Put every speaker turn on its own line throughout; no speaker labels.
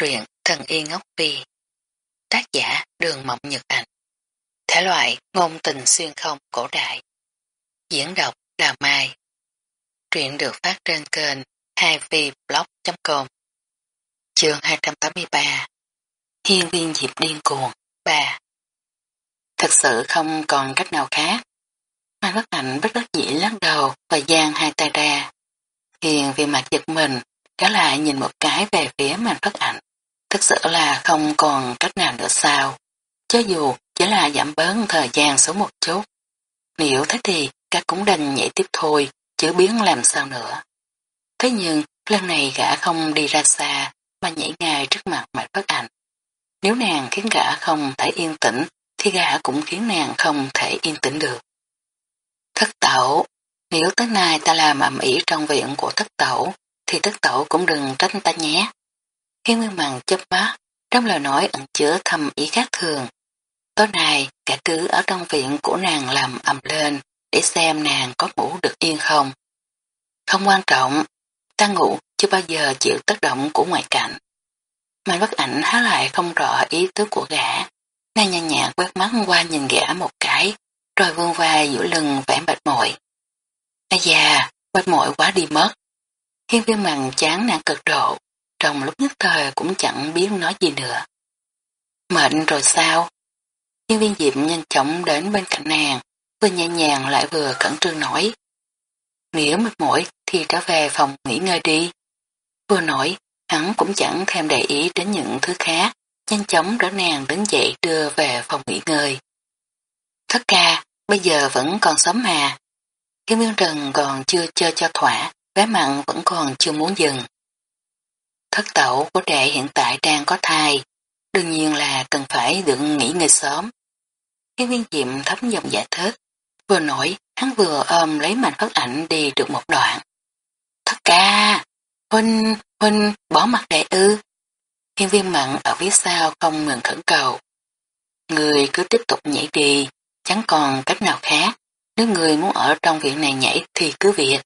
truyện Thần Y Ngốc Phi. Tác giả Đường Mộng Nhật Ảnh Thể loại ngôn tình xuyên không cổ đại. Diễn đọc Đào Mai. Truyện được phát trên kênh 2vblog.com Chương 283 Hiên viên dịp điên cuồng 3 Thật sự không còn cách nào khác. Mai bất hạnh bất đắc dĩ lắc đầu và giang hai tay ra. Hiền vì mặt giật mình, trở lại nhìn một cái về phía màn bất ảnh. Thực sự là không còn cách nào nữa sao. Cho dù chỉ là giảm bớn thời gian xuống một chút. Nếu thế thì các cũng đành nhảy tiếp thôi, chứ biến làm sao nữa. Thế nhưng lần này gã không đi ra xa mà nhảy ngay trước mặt mạch bất ảnh. Nếu nàng khiến gã không thể yên tĩnh thì gã cũng khiến nàng không thể yên tĩnh được. Thất tẩu, nếu tới nay ta làm ẩm ỉ trong viện của thất tẩu, thì thất tẩu cũng đừng trách ta nhé. Hiên nguyên Bằng chớp mắt, trong lời nói ẩn chứa thầm ý khác thường. Tối nay, cả cứ ở trong viện của nàng làm ầm lên, để xem nàng có ngủ được yên không. Không quan trọng, ta ngủ chưa bao giờ chịu tác động của ngoại cảnh. mai bất ảnh há lại không rõ ý tứ của gã. Nàng nhàn nhạt quét mắt qua nhìn gã một cái, rồi vương vai giữa lưng vẻ mệt mỏi. Ây da, mệt mỏi quá đi mất. Hiên viên mặn chán nàng cực độ, trong lúc nhất thời cũng chẳng biết nói gì nữa. Mệnh rồi sao? Nhân viên diệm nhanh chóng đến bên cạnh nàng, vừa nhẹ nhàng lại vừa cẩn trương nói. Nếu mệt mỏi thì trở về phòng nghỉ ngơi đi. Vừa nói, hắn cũng chẳng thèm để ý đến những thứ khác, nhanh chóng đỡ nàng đứng dậy đưa về phòng nghỉ ngơi. Thất ca, bây giờ vẫn còn sớm mà. Hiên viên trần còn chưa chơi cho thỏa, vé mặn vẫn còn chưa muốn dừng. Thất tẩu của đệ hiện tại đang có thai, đương nhiên là cần phải được nghỉ ngơi sớm. Hiên viên diệm thấm dòng giải thích, vừa nổi hắn vừa ôm lấy mảnh phất ảnh đi được một đoạn. Thất ca, huynh, huynh, bỏ mặt đệ ư. Hiên viên mặn ở phía sau không ngừng khẩn cầu. Người cứ tiếp tục nhảy đi, chẳng còn cách nào khác. Nếu người muốn ở trong viện này nhảy thì cứ việc.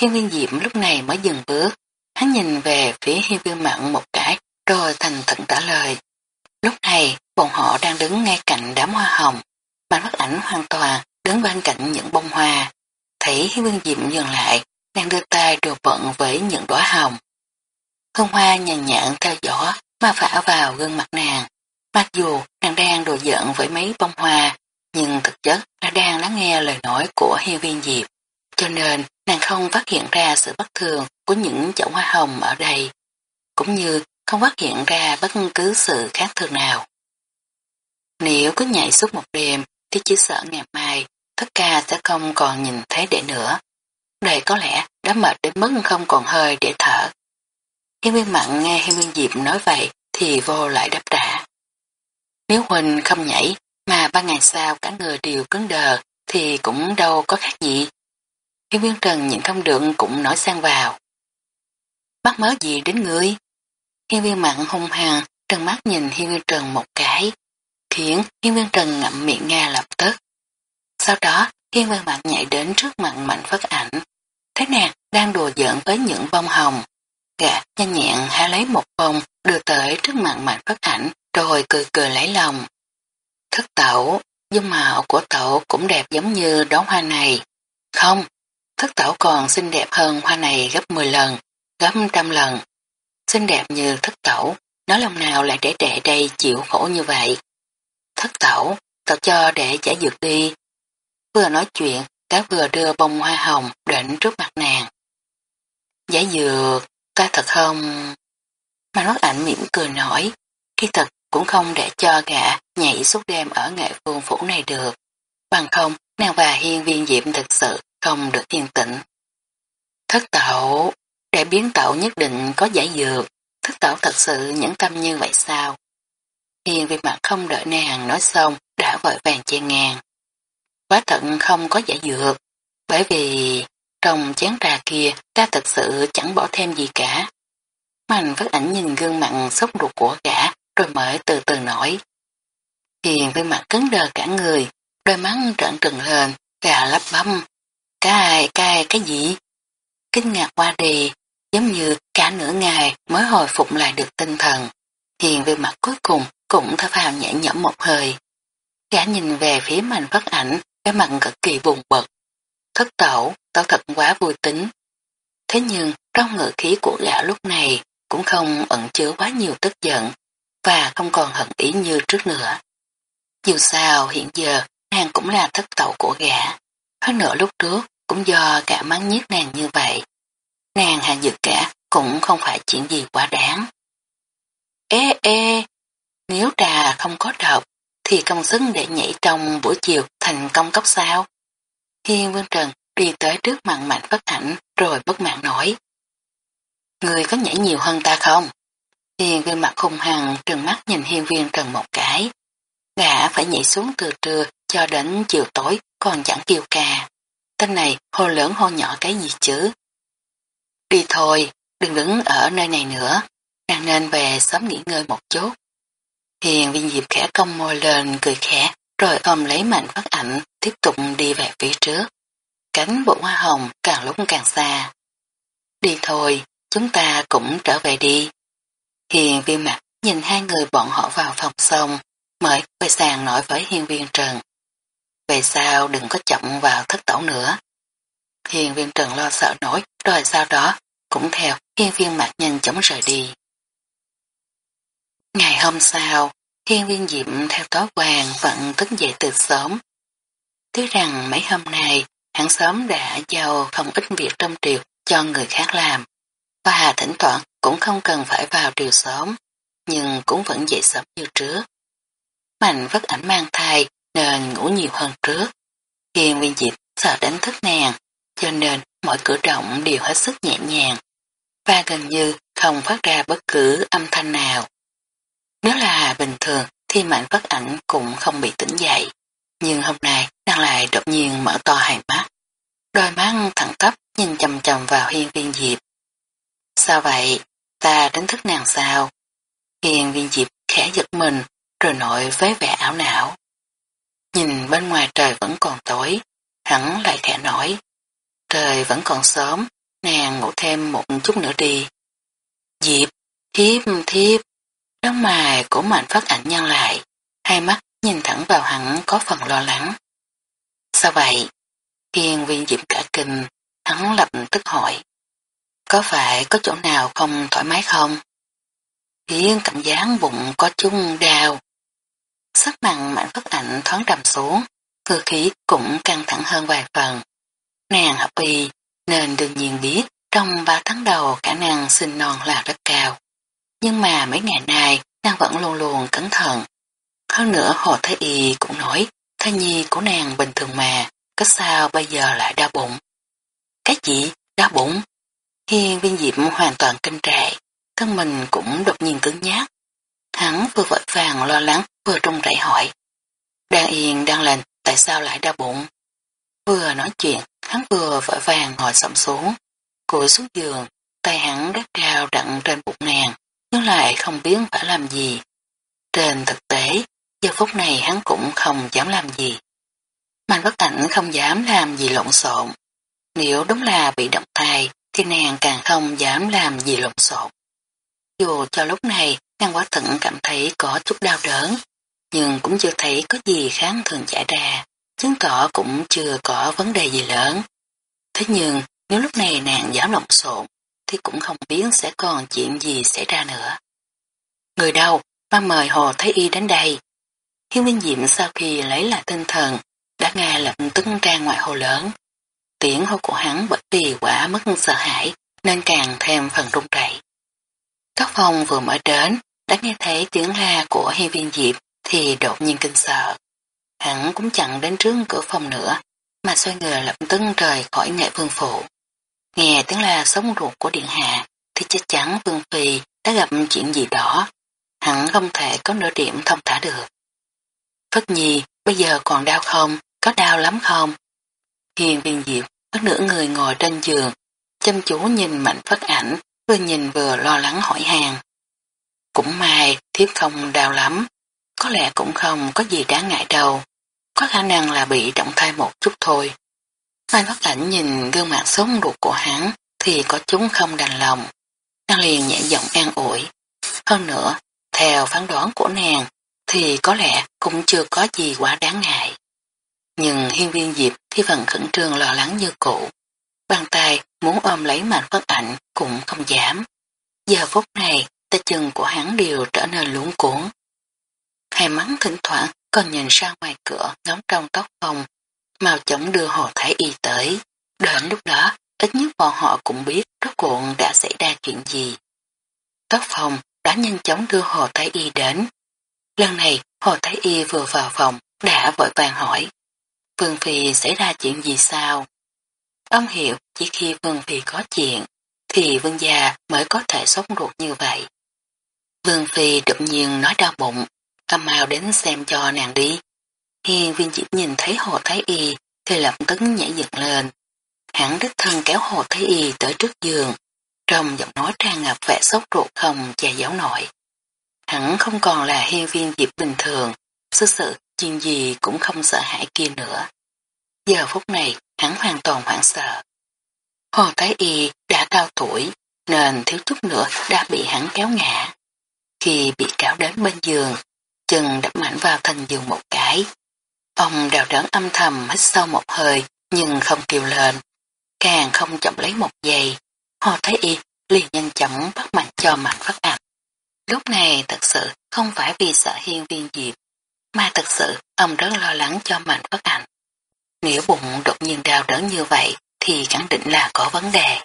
Hiên viên diệm lúc này mới dừng bước. Hắn nhìn về phía hiên viên mặn một cái rồi thành thận trả lời. Lúc này bọn họ đang đứng ngay cạnh đám hoa hồng. Mạnh bức ảnh hoàn toàn đứng bên cạnh những bông hoa. Thấy hiên viên diệm dừng lại đang đưa tay đồ bận với những đóa hồng. Hương hoa nhàn nhạn theo gió mà phả vào gương mặt nàng. Mặc dù nàng đang đùa giận với mấy bông hoa, nhưng thực chất là đang lắng nghe lời nói của hiên viên diệp. Cho nên nàng không phát hiện ra sự bất thường của những chậu hoa hồng ở đây, cũng như không phát hiện ra bất cứ sự khác thường nào. Nếu cứ nhảy suốt một đêm thì chỉ sợ ngày mai tất cả sẽ không còn nhìn thấy đệ nữa. đây có lẽ đã mệt đến mức không còn hơi để thở. Hiên viên mặn nghe Hiên viên Diệp nói vậy thì vô lại đáp trả. Nếu Huỳnh không nhảy mà ba ngày sau cả người đều cứng đờ thì cũng đâu có khác gì. Hiên viên Trần nhìn không được cũng nói sang vào. Bắt mớ gì đến ngươi? Hiên viên mặn hung hăng trừng mắt nhìn Hiên viên Trần một cái, khiến Hiên viên Trần ngậm miệng nghe lập tức. Sau đó, Hiên viên mặn nhảy đến trước mặt mạnh phất ảnh. Thế nàng đang đùa giỡn với những bông hồng. Gã nhanh nhẹn há lấy một bông đưa tới trước mặt mạnh phất ảnh rồi cười cười lấy lòng. Thất tẩu, dung mạo của tẩu cũng đẹp giống như đóa hoa này. Không, thất tẩu còn xinh đẹp hơn hoa này gấp 10 lần, gấp trăm lần. Xinh đẹp như thất tẩu, nó lòng nào lại để đệ đây chịu khổ như vậy. Thất tẩu, tẩu cho để trả dược đi. Vừa nói chuyện, cá vừa đưa bông hoa hồng đến trước mặt nàng. Giả dược, ta thật không... Mà nó ảnh mỉm cười nói, khi thật cũng không để cho gã nhảy suốt đêm ở nghệ phương phủ này được. Bằng không, nàng và hiên viên diệm thực sự không được yên tĩnh. Thất tẩu, kẻ biến tẩu nhất định có giải dược, thức tẩu thật sự nhẫn tâm như vậy sao? hiền viên mặt không đợi nàng nói xong, đã vội vàng chen ngang. Quá thận không có giải dược, bởi vì trong chén trà kia ta thật sự chẳng bỏ thêm gì cả. Mạnh vất ảnh nhìn gương mặt sốc ruột của gã rồi mới từ từ nổi. Hiền với mặt cứng đờ cả người, đôi mắt trợn trừng lên, gà lắp băm. Cái, cái, cái gì? Kinh ngạc qua đi, giống như cả nửa ngày mới hồi phục lại được tinh thần. Hiền về mặt cuối cùng cũng thở phào nhẹ nhõm một hơi. Gã nhìn về phía mạnh phát ảnh, cái mặt cực kỳ buồn bực. Thất tẩu, tao thật quá vui tính. Thế nhưng trong ngữ khí của gã lúc này cũng không ẩn chứa quá nhiều tức giận và không còn hận ý như trước nữa. Dù sao hiện giờ nàng cũng là thất tẩu của gã. Hơn nữa lúc trước cũng do gã mắng nhiếc nàng như vậy. Nàng hạ dược cả cũng không phải chuyện gì quá đáng. Ê ê, nếu trà không có độc thì công sức để nhảy trong buổi chiều thành công cốc sao. Hiên Vương Trần đi tới trước mặt mạnh bất ảnh rồi bất mạng nói. Người có nhảy nhiều hơn ta không? Hiên gương mặt hung hăng trừng mắt nhìn hiên viên trần một cái. Gã phải nhảy xuống từ trưa cho đến chiều tối còn chẳng kêu ca. Tên này hô lớn hô nhỏ cái gì chứ? Đi thôi, đừng đứng ở nơi này nữa. Nàng nên về sớm nghỉ ngơi một chút. Hiền viên diệp khẽ cong môi lên cười khẽ rồi ôm lấy mạnh phát ảnh tiếp tục đi về phía trước. Cánh bộ hoa hồng càng lúc càng xa. Đi thôi, chúng ta cũng trở về đi. Hiền viên mặt nhìn hai người bọn họ vào phòng xong, mới quay sàn nói với hiên viên Trần. Về sao đừng có chậm vào thất tẩu nữa. Hiên viên Trần lo sợ nổi, rồi sau đó cũng theo hiên viên mặt nhanh chóng rời đi. Ngày hôm sau, hiên viên diệm theo tối hoàng vẫn thức dậy từ sớm. Tiếc rằng mấy hôm nay, hắn sớm đã giao không ít việc trong triều cho người khác làm và thỉnh thoảng cũng không cần phải vào triều sớm, nhưng cũng vẫn dậy sớm như trước. Mạnh vất ảnh mang thai nên ngủ nhiều hơn trước. Hiền viên diệp sợ đánh thức nàng, cho nên mọi cử động đều hết sức nhẹ nhàng, và gần như không phát ra bất cứ âm thanh nào. Nếu là bình thường thì mạnh phất ảnh cũng không bị tỉnh dậy, nhưng hôm nay nàng lại đột nhiên mở to hai mắt. Đôi mắt thẳng tắp nhìn chầm chầm vào hiên viên diệp. Sao vậy? Ta đánh thức nàng sao? Hiên viên diệp khẽ giật mình, rồi nội với vẻ ảo não. Nhìn bên ngoài trời vẫn còn tối, hắn lại khẽ nói. Trời vẫn còn sớm, nàng ngủ thêm một chút nữa đi. Diệp, thiếp, thiếp. Đóng mài của mạnh phát ảnh nhăn lại, hai mắt nhìn thẳng vào hắn có phần lo lắng. Sao vậy? thiên viên diệp cả kinh, hắn lập tức hỏi. Có phải có chỗ nào không thoải mái không? Thiên cảm giác bụng có chung đau. Sắc mặt mạnh phát ảnh thoáng trầm xuống, cơ khí cũng căng thẳng hơn vài phần. Nàng hợp y nên đương nhiên biết trong 3 tháng đầu khả năng sinh non là rất cao. Nhưng mà mấy ngày nay nàng vẫn luôn luôn cẩn thận. Hơn nữa Hồ Thái Y cũng nói thai nhi của nàng bình thường mà, có sao bây giờ lại đau bụng. Cái gì? Đau bụng? Hiên viên diệm hoàn toàn kinh trại, thân mình cũng đột nhiên cứng nhát. Hắn vừa vội vàng lo lắng vừa trung rẩy hỏi. Đang yên đang lành tại sao lại đau bụng? Vừa nói chuyện, hắn vừa vội vàng ngồi sẫm xuống, cúi xuống giường, tay hắn gắt cao đặn trên bụng nàng, nhưng lại không biết phải làm gì. Trên thực tế, giờ phút này hắn cũng không dám làm gì. Mạnh bất ảnh không dám làm gì lộn xộn. Nếu đúng là bị động thai, thì nàng càng không dám làm gì lộn xộn. Dù cho lúc này nàng quá thận cảm thấy có chút đau đớn, nhưng cũng chưa thấy có gì kháng thường xảy ra, chứng tỏ cũng chưa có vấn đề gì lớn. Thế nhưng nếu lúc này nàng dám lộn xộn, thì cũng không biết sẽ còn chuyện gì xảy ra nữa. Người đâu, ba mời Hồ Thái Y đến đây. Hiếu Minh Diệm sau khi lấy lại tinh thần, đã nghe lập tức ra ngoài hồ lớn. Tiếng hô của hắn bởi vì quả mất sợ hãi nên càng thêm phần rung rẩy. Các phòng vừa mở đến, đã nghe thấy tiếng la của hiên viên diệp thì đột nhiên kinh sợ. Hắn cũng chẳng đến trước cửa phòng nữa, mà xoay người lập tức rời khỏi nghệ vương phủ. Nghe tiếng là sống ruột của điện hạ, thì chắc chắn vương phi đã gặp chuyện gì đó. Hắn không thể có nửa điểm thông thả được. Phất nhi, bây giờ còn đau không? Có đau lắm không? Hiền viên diệp có nửa người ngồi trên giường, chăm chú nhìn mạnh phất ảnh, vừa nhìn vừa lo lắng hỏi hàng. Cũng may, thiếp không đau lắm, có lẽ cũng không có gì đáng ngại đâu, có khả năng là bị động thai một chút thôi. Mai bất ảnh nhìn gương mặt sống ruột của hắn, thì có chúng không đành lòng. Nàng liền nhẹ giọng an ủi. Hơn nữa, theo phán đoán của nàng, thì có lẽ cũng chưa có gì quá đáng ngại. Nhưng hiên viên diệp thì vẫn khẩn trương lo lắng như cũ. Bàn tay muốn ôm lấy mạnh phất ảnh cũng không dám. Giờ phút này, tay chân của hắn đều trở nên luống cuốn. Hai mắng thỉnh thoảng còn nhìn ra ngoài cửa ngóng trong tóc phòng, mau chóng đưa hồ thái y tới. Đến lúc đó, ít nhất bọn họ cũng biết rốt cuộc đã xảy ra chuyện gì. Tóc phòng đã nhanh chóng đưa hồ thái y đến. Lần này, hồ thái y vừa vào phòng, đã vội vàng hỏi. Vương Phi xảy ra chuyện gì sao? Ông hiểu chỉ khi Vương Phi có chuyện, thì Vương gia mới có thể sống ruột như vậy. Vương Phi đột nhiên nói đau bụng, ta mau đến xem cho nàng đi. Hiên viên chỉ nhìn thấy Hồ Thái Y thì lập tức nhảy dựng lên. Hắn đích thân kéo Hồ Thái Y tới trước giường, trong giọng nói tràn ngập vẻ sốt ruột không che giấu nổi. Hắn không còn là hiên viên dịp bình thường, sự sự chuyện gì cũng không sợ hãi kia nữa. Giờ phút này, hắn hoàn toàn hoảng sợ. Hồ Thái Y đã cao tuổi, nên thiếu chút nữa đã bị hắn kéo ngã. Khi bị kéo đến bên giường, chân đập mạnh vào thành giường một cái. Ông đào đớn âm thầm hít sâu một hơi, nhưng không kêu lên. Càng không chậm lấy một giây, Hồ Thái Y liền nhanh chóng bắt mạnh cho mạnh phát ảnh. Lúc này thật sự không phải vì sợ hiên viên diệp, mà thật sự ông rất lo lắng cho mạnh phát ảnh. Nếu bụng đột nhiên đau đớn như vậy thì khẳng định là có vấn đề.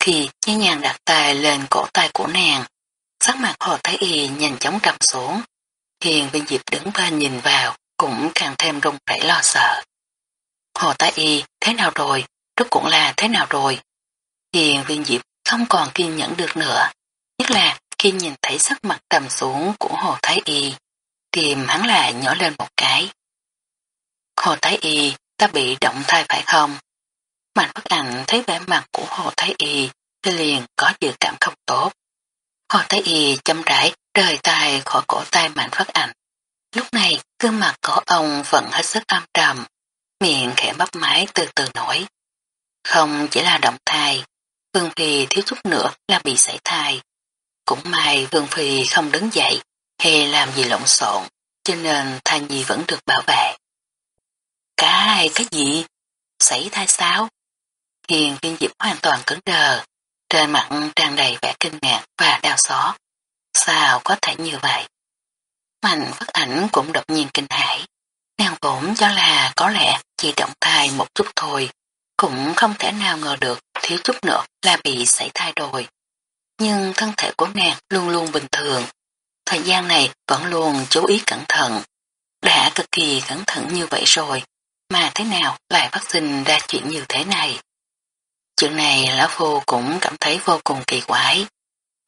Khi nhẹ nhàng đặt tay lên cổ tay của nàng, sắc mặt hồ thái y nhanh chóng trầm xuống. Hiền viên diệp đứng bên nhìn vào cũng càng thêm rung rẩy lo sợ. Hồ thái y thế nào rồi? Rốt cũng là thế nào rồi? Hiền viên diệp không còn kiên nhẫn được nữa. Nhất là khi nhìn thấy sắc mặt trầm xuống của Hồ Thái Y, tìm hắn lại nhỏ lên một cái. Hồ Thái Y, ta bị động thai phải không? Mạnh bất ảnh thấy vẻ mặt của Hồ Thái Y, thì liền có dự cảm không tốt. Hồ Thái Y chăm rãi rời tay khỏi cổ tay mạnh phát ảnh. Lúc này, gương mặt của ông vẫn hết sức âm trầm, miệng khẽ bắp máy từ từ nổi. Không chỉ là động thai, Vương Phi thiếu chút nữa là bị sảy thai. Cũng may Vương Phi không đứng dậy hay làm gì lộn xộn, cho nên thai nhi vẫn được bảo vệ. Cái, cái gì? Xảy thai sao? Hiền viên diệp hoàn toàn cứng đờ, trên mặt tràn đầy vẻ kinh ngạc và đau xót. Sao có thể như vậy? Mạnh phát ảnh cũng đột nhiên kinh hãi. Nàng vốn cho là có lẽ chỉ động thai một chút thôi, cũng không thể nào ngờ được thiếu chút nữa là bị xảy thai rồi. Nhưng thân thể của nàng luôn luôn bình thường. Thời gian này vẫn luôn chú ý cẩn thận. Đã cực kỳ cẩn thận như vậy rồi, mà thế nào lại phát sinh ra chuyện như thế này? Chuyện này Lão Phu cũng cảm thấy vô cùng kỳ quái.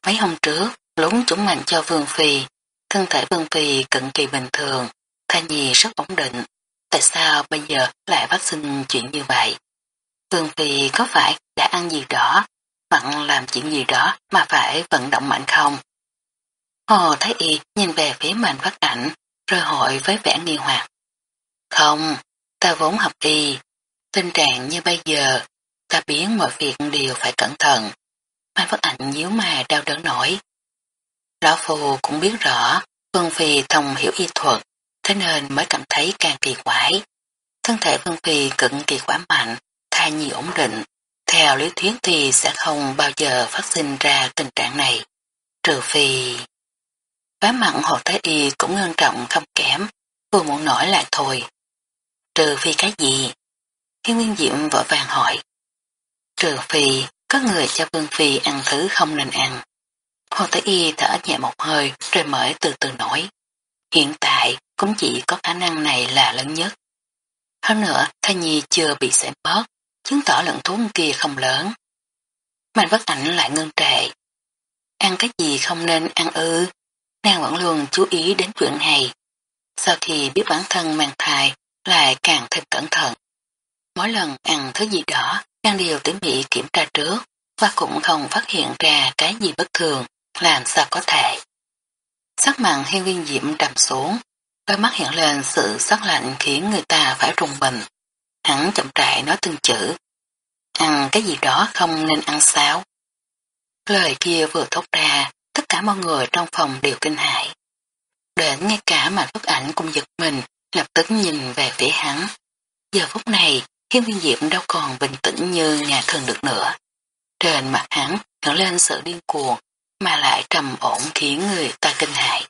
Mấy hôm trước, lúng chúng mạnh cho Vương Phi, thân thể Vương Phi cực kỳ bình thường, thai nhi rất ổn định. Tại sao bây giờ lại phát sinh chuyện như vậy? Vương Phi có phải đã ăn gì đó, hoặc làm chuyện gì đó mà phải vận động mạnh không? Hồ Thái Y nhìn về phía mạnh phát ảnh, rồi hỏi với vẻ nghi hoặc. Không, ta vốn học y, tình trạng như bây giờ, ta biến mọi việc đều phải cẩn thận. Mạnh phát ảnh nhíu mà đau đớn nổi. Lão phù cũng biết rõ, Vương Phi thông hiểu y thuật, thế nên mới cảm thấy càng kỳ quái. Thân thể Vương Phi cực kỳ khỏe mạnh, thai nhi ổn định, theo lý thuyết thì sẽ không bao giờ phát sinh ra tình trạng này. Trừ phi... Vá mặn hồ thái y cũng ngân trọng không kém, vừa muốn nổi lại thôi. Trừ phi cái gì? Thiên nguyên diệm vội vàng hỏi. Trừ phi có người cho vương phi ăn thứ không nên ăn. Hồ Tử Y thở nhẹ một hơi rồi mới từ từ nổi. Hiện tại cũng chỉ có khả năng này là lớn nhất. Hơn nữa, thai nhi chưa bị xẻ bớt, chứng tỏ lượng thuốc kia không lớn. Mạnh bất ảnh lại ngưng trệ. Ăn cái gì không nên ăn ư, nàng vẫn luôn chú ý đến chuyện này. Sau khi biết bản thân mang thai, lại càng thêm cẩn thận. Mỗi lần ăn thứ gì đó, nàng đều tỉ mỉ kiểm tra trước, và cũng không phát hiện ra cái gì bất thường, làm sao có thể. Sắc mặn hiên viên diệm trầm xuống, đôi mắt hiện lên sự sắc lạnh khiến người ta phải rùng mình. Hắn chậm rãi nói từng chữ. ăn cái gì đó không nên ăn sáo. Lời kia vừa thốt ra, tất cả mọi người trong phòng đều kinh hãi. Đến ngay cả mà bức ảnh cũng giật mình, lập tức nhìn về phía hắn. Giờ phút này, hiên Nguyên Diệm đâu còn bình tĩnh như nhà thường được nữa. Trên mặt hắn hiện lên sự điên cuồng, mà lại trầm ổn khiến người ta kinh hại.